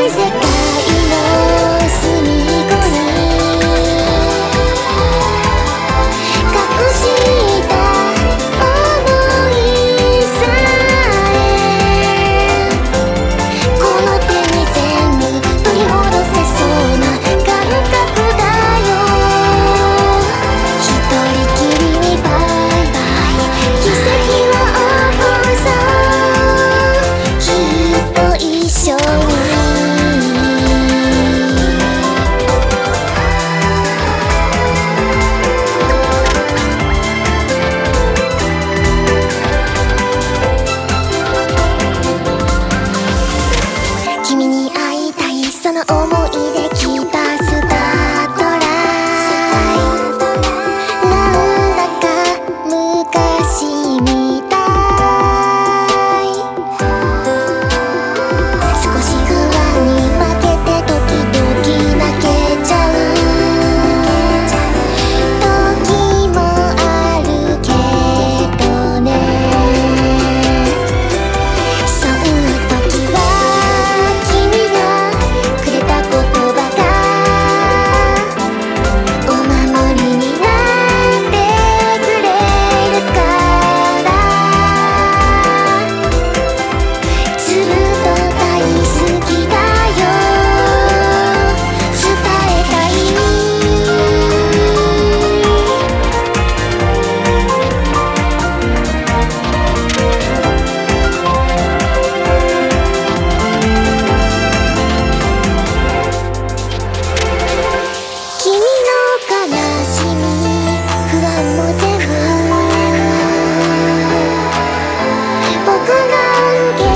music. くなるけ